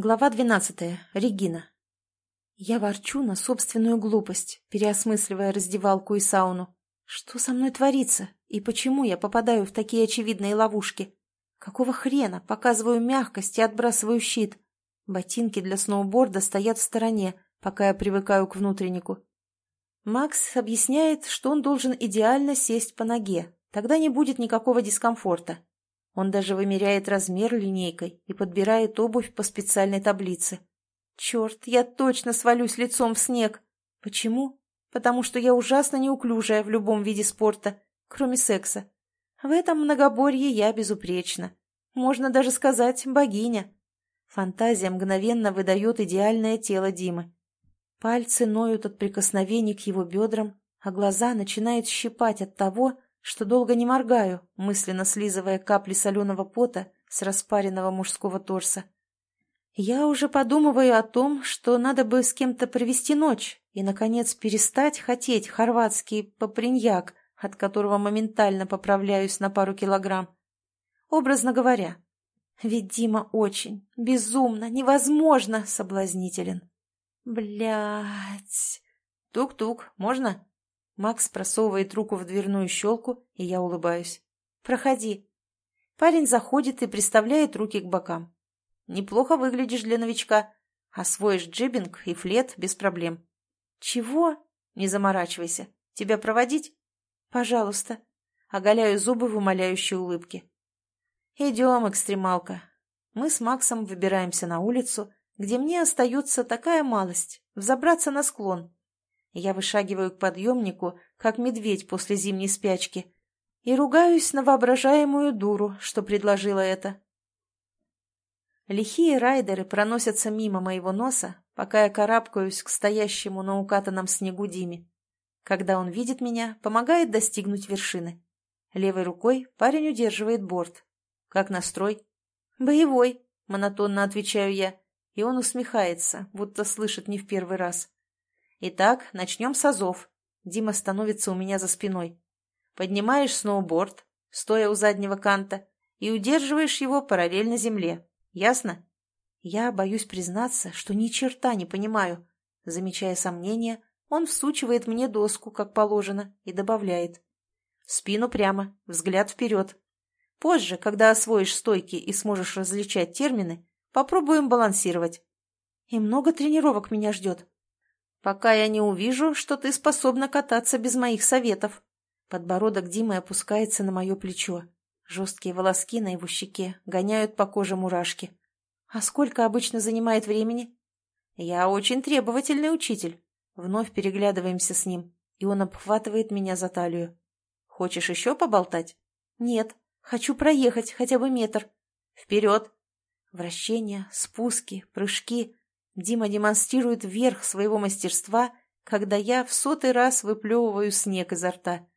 Глава двенадцатая. Регина. Я ворчу на собственную глупость, переосмысливая раздевалку и сауну. Что со мной творится? И почему я попадаю в такие очевидные ловушки? Какого хрена показываю мягкость и отбрасываю щит? Ботинки для сноуборда стоят в стороне, пока я привыкаю к внутреннику. Макс объясняет, что он должен идеально сесть по ноге, тогда не будет никакого дискомфорта. Он даже вымеряет размер линейкой и подбирает обувь по специальной таблице. Черт, я точно свалюсь лицом в снег. Почему? Потому что я ужасно неуклюжая в любом виде спорта, кроме секса. В этом многоборье я безупречна. Можно даже сказать богиня. Фантазия мгновенно выдает идеальное тело Димы. Пальцы ноют от прикосновений к его бедрам, а глаза начинают щипать от того, что долго не моргаю, мысленно слизывая капли соленого пота с распаренного мужского торса. Я уже подумываю о том, что надо бы с кем-то провести ночь и, наконец, перестать хотеть хорватский поприньяк, от которого моментально поправляюсь на пару килограмм. Образно говоря. Ведь Дима очень, безумно, невозможно соблазнителен. Блять. Тук-тук, можно? Макс просовывает руку в дверную щелку, и я улыбаюсь. «Проходи». Парень заходит и приставляет руки к бокам. «Неплохо выглядишь для новичка. Освоишь джибинг и флет без проблем». «Чего?» «Не заморачивайся. Тебя проводить?» «Пожалуйста». Оголяю зубы в умоляющей улыбке. «Идем, экстремалка». Мы с Максом выбираемся на улицу, где мне остается такая малость — взобраться на склон, я вышагиваю к подъемнику, как медведь после зимней спячки, и ругаюсь на воображаемую дуру, что предложила это. Лихие райдеры проносятся мимо моего носа, пока я карабкаюсь к стоящему на укатанном снегу Диме. Когда он видит меня, помогает достигнуть вершины. Левой рукой парень удерживает борт. Как настрой? «Боевой», — монотонно отвечаю я, и он усмехается, будто слышит не в первый раз. Итак, начнем с азов. Дима становится у меня за спиной. Поднимаешь сноуборд, стоя у заднего канта, и удерживаешь его параллельно земле. Ясно? Я боюсь признаться, что ни черта не понимаю. Замечая сомнения, он всучивает мне доску, как положено, и добавляет. Спину прямо, взгляд вперед. Позже, когда освоишь стойки и сможешь различать термины, попробуем балансировать. И много тренировок меня ждет пока я не увижу, что ты способна кататься без моих советов. Подбородок Димы опускается на мое плечо. Жесткие волоски на его щеке гоняют по коже мурашки. А сколько обычно занимает времени? Я очень требовательный учитель. Вновь переглядываемся с ним, и он обхватывает меня за талию. Хочешь еще поболтать? Нет, хочу проехать хотя бы метр. Вперед! Вращения, спуски, прыжки. Дима демонстрирует верх своего мастерства, когда я в сотый раз выплевываю снег изо рта.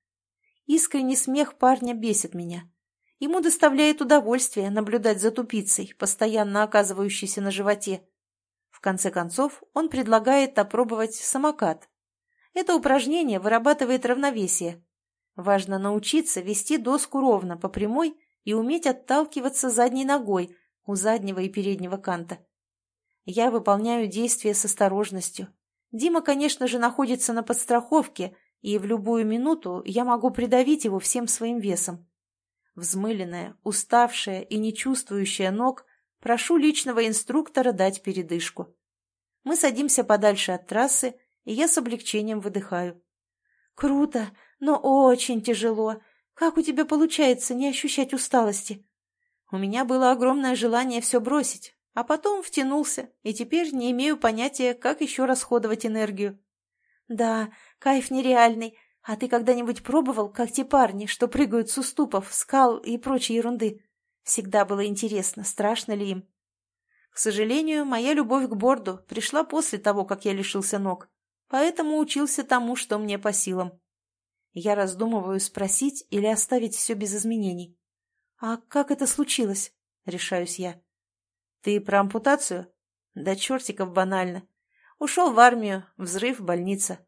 Искренний смех парня бесит меня. Ему доставляет удовольствие наблюдать за тупицей, постоянно оказывающейся на животе. В конце концов, он предлагает опробовать самокат. Это упражнение вырабатывает равновесие. Важно научиться вести доску ровно по прямой и уметь отталкиваться задней ногой у заднего и переднего канта. Я выполняю действия с осторожностью. Дима, конечно же, находится на подстраховке, и в любую минуту я могу придавить его всем своим весом. Взмыленная, уставшая и не чувствующая ног, прошу личного инструктора дать передышку. Мы садимся подальше от трассы, и я с облегчением выдыхаю. «Круто, но очень тяжело. Как у тебя получается не ощущать усталости?» У меня было огромное желание все бросить, а потом втянулся, и теперь не имею понятия, как еще расходовать энергию. Да, кайф нереальный. А ты когда-нибудь пробовал, как те парни, что прыгают с уступов, скал и прочей ерунды? Всегда было интересно, страшно ли им. К сожалению, моя любовь к борду пришла после того, как я лишился ног, поэтому учился тому, что мне по силам. Я раздумываю спросить или оставить все без изменений. «А как это случилось?» — решаюсь я. Ты про ампутацию? Да чертиков банально. Ушел в армию, взрыв, больница.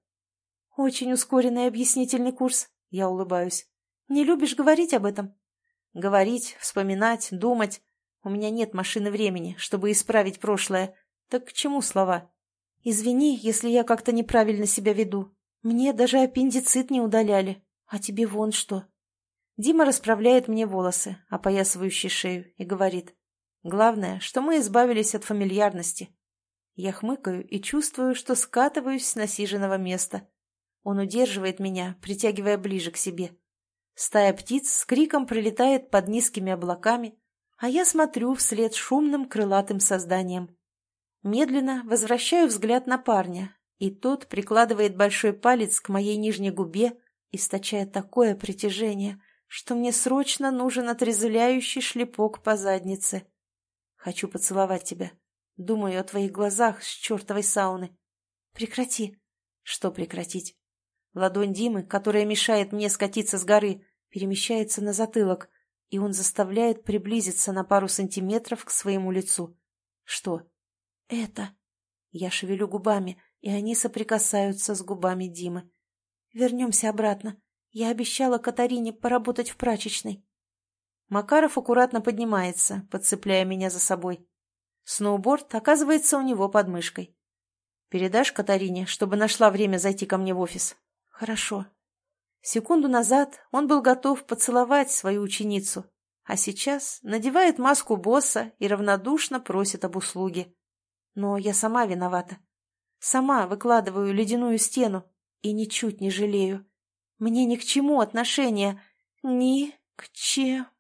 Очень ускоренный объяснительный курс. Я улыбаюсь. Не любишь говорить об этом? Говорить, вспоминать, думать. У меня нет машины времени, чтобы исправить прошлое. Так к чему слова? Извини, если я как-то неправильно себя веду. Мне даже аппендицит не удаляли. А тебе вон что. Дима расправляет мне волосы, опоясывающие шею, и говорит. Главное, что мы избавились от фамильярности. Я хмыкаю и чувствую, что скатываюсь с насиженного места. Он удерживает меня, притягивая ближе к себе. Стая птиц с криком пролетает под низкими облаками, а я смотрю вслед шумным крылатым созданиям. Медленно возвращаю взгляд на парня, и тот прикладывает большой палец к моей нижней губе, источая такое притяжение, что мне срочно нужен отрезвляющий шлепок по заднице. Хочу поцеловать тебя. Думаю о твоих глазах с чертовой сауны. Прекрати. Что прекратить? Ладонь Димы, которая мешает мне скатиться с горы, перемещается на затылок, и он заставляет приблизиться на пару сантиметров к своему лицу. Что? Это. Я шевелю губами, и они соприкасаются с губами Димы. Вернемся обратно. Я обещала Катарине поработать в прачечной. Макаров аккуратно поднимается, подцепляя меня за собой. Сноуборд оказывается у него под мышкой. «Передашь Катарине, чтобы нашла время зайти ко мне в офис?» «Хорошо». Секунду назад он был готов поцеловать свою ученицу, а сейчас надевает маску босса и равнодушно просит об услуге. Но я сама виновата. Сама выкладываю ледяную стену и ничуть не жалею. Мне ни к чему отношения. Ни к чему.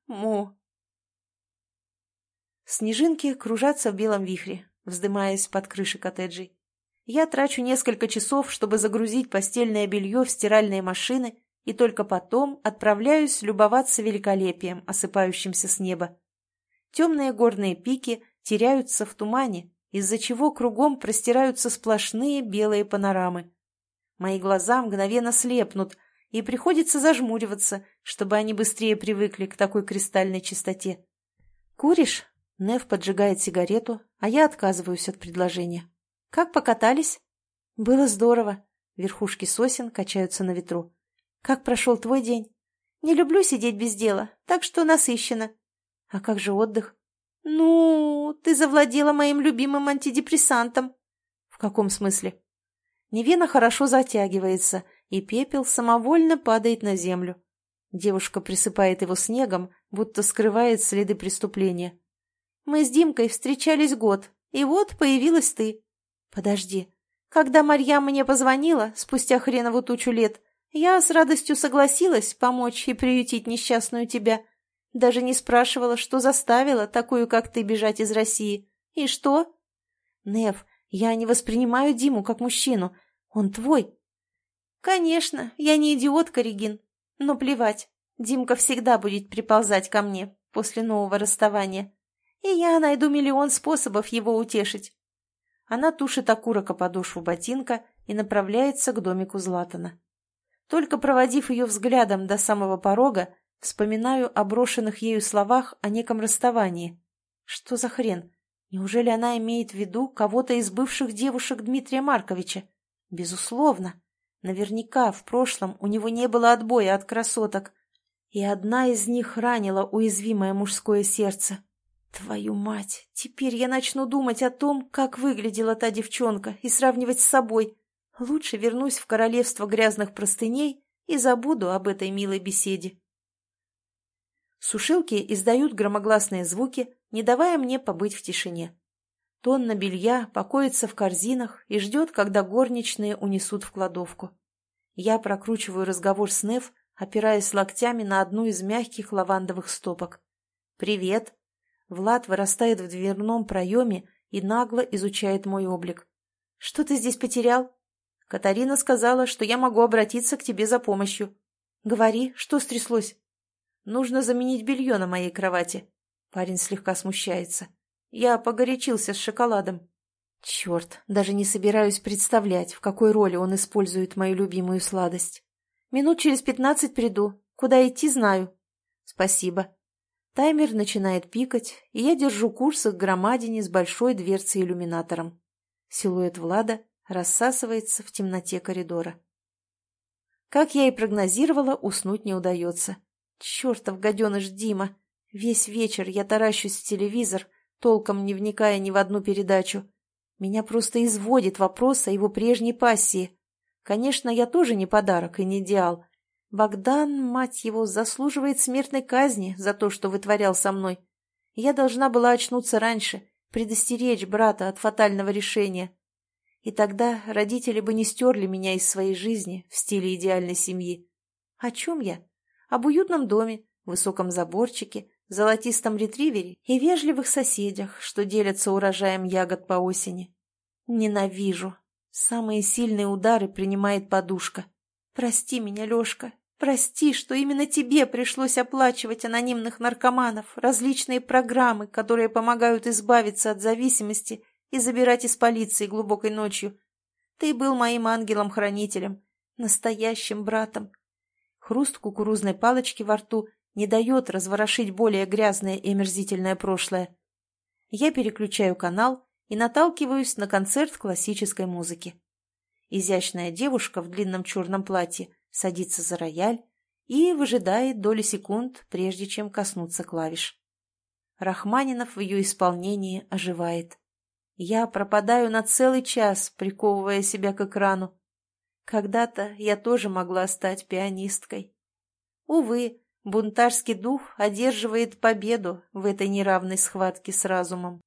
Снежинки кружатся в белом вихре, вздымаясь под крыши коттеджей. Я трачу несколько часов, чтобы загрузить постельное белье в стиральные машины, и только потом отправляюсь любоваться великолепием, осыпающимся с неба. Темные горные пики теряются в тумане, из-за чего кругом простираются сплошные белые панорамы. Мои глаза мгновенно слепнут, и приходится зажмуриваться, чтобы они быстрее привыкли к такой кристальной чистоте. «Куришь?» Нев поджигает сигарету, а я отказываюсь от предложения. «Как покатались?» «Было здорово». Верхушки сосен качаются на ветру. «Как прошел твой день?» «Не люблю сидеть без дела, так что насыщенно». «А как же отдых?» «Ну, ты завладела моим любимым антидепрессантом». «В каком смысле?» Невена хорошо затягивается, и пепел самовольно падает на землю. Девушка присыпает его снегом, будто скрывает следы преступления. Мы с Димкой встречались год, и вот появилась ты. Подожди. Когда Марьям мне позвонила, спустя хренову тучу лет, я с радостью согласилась помочь и приютить несчастную тебя. Даже не спрашивала, что заставила такую, как ты, бежать из России. И что? Нев, я не воспринимаю Диму как мужчину. Он твой. Конечно, я не идиотка, Регин. Но плевать. Димка всегда будет приползать ко мне после нового расставания и я найду миллион способов его утешить. Она тушит окурок о подошву ботинка и направляется к домику Златана. Только проводив ее взглядом до самого порога, вспоминаю о брошенных ею словах о неком расставании. Что за хрен? Неужели она имеет в виду кого-то из бывших девушек Дмитрия Марковича? Безусловно. Наверняка в прошлом у него не было отбоя от красоток, и одна из них ранила уязвимое мужское сердце. Твою мать, теперь я начну думать о том, как выглядела та девчонка, и сравнивать с собой. Лучше вернусь в королевство грязных простыней и забуду об этой милой беседе. Сушилки издают громогласные звуки, не давая мне побыть в тишине. Тонна белья покоится в корзинах и ждет, когда горничные унесут в кладовку. Я прокручиваю разговор с Нев, опираясь локтями на одну из мягких лавандовых стопок. «Привет!» Влад вырастает в дверном проеме и нагло изучает мой облик. «Что ты здесь потерял?» «Катарина сказала, что я могу обратиться к тебе за помощью». «Говори, что стряслось?» «Нужно заменить белье на моей кровати». Парень слегка смущается. «Я погорячился с шоколадом». Черт, даже не собираюсь представлять, в какой роли он использует мою любимую сладость. Минут через пятнадцать приду. Куда идти, знаю. Спасибо. Таймер начинает пикать, и я держу курс к громадине с большой дверцей-иллюминатором. Силуэт Влада рассасывается в темноте коридора. Как я и прогнозировала, уснуть не удается. Чертов гаденыш Дима! Весь вечер я таращусь в телевизор, толком не вникая ни в одну передачу. Меня просто изводит вопрос о его прежней пассии. Конечно, я тоже не подарок и не идеал. Богдан, мать его, заслуживает смертной казни за то, что вытворял со мной. Я должна была очнуться раньше, предостеречь брата от фатального решения. И тогда родители бы не стерли меня из своей жизни в стиле идеальной семьи. О чем я? Об уютном доме, высоком заборчике, золотистом ретривере и вежливых соседях, что делятся урожаем ягод по осени. Ненавижу. Самые сильные удары принимает подушка. Прости меня, Лешка, прости, что именно тебе пришлось оплачивать анонимных наркоманов, различные программы, которые помогают избавиться от зависимости и забирать из полиции глубокой ночью. Ты был моим ангелом-хранителем, настоящим братом. Хруст кукурузной палочки во рту не дает разворошить более грязное и омерзительное прошлое. Я переключаю канал и наталкиваюсь на концерт классической музыки. Изящная девушка в длинном черном платье садится за рояль и выжидает доли секунд, прежде чем коснуться клавиш. Рахманинов в ее исполнении оживает. Я пропадаю на целый час, приковывая себя к экрану. Когда-то я тоже могла стать пианисткой. Увы, бунтарский дух одерживает победу в этой неравной схватке с разумом.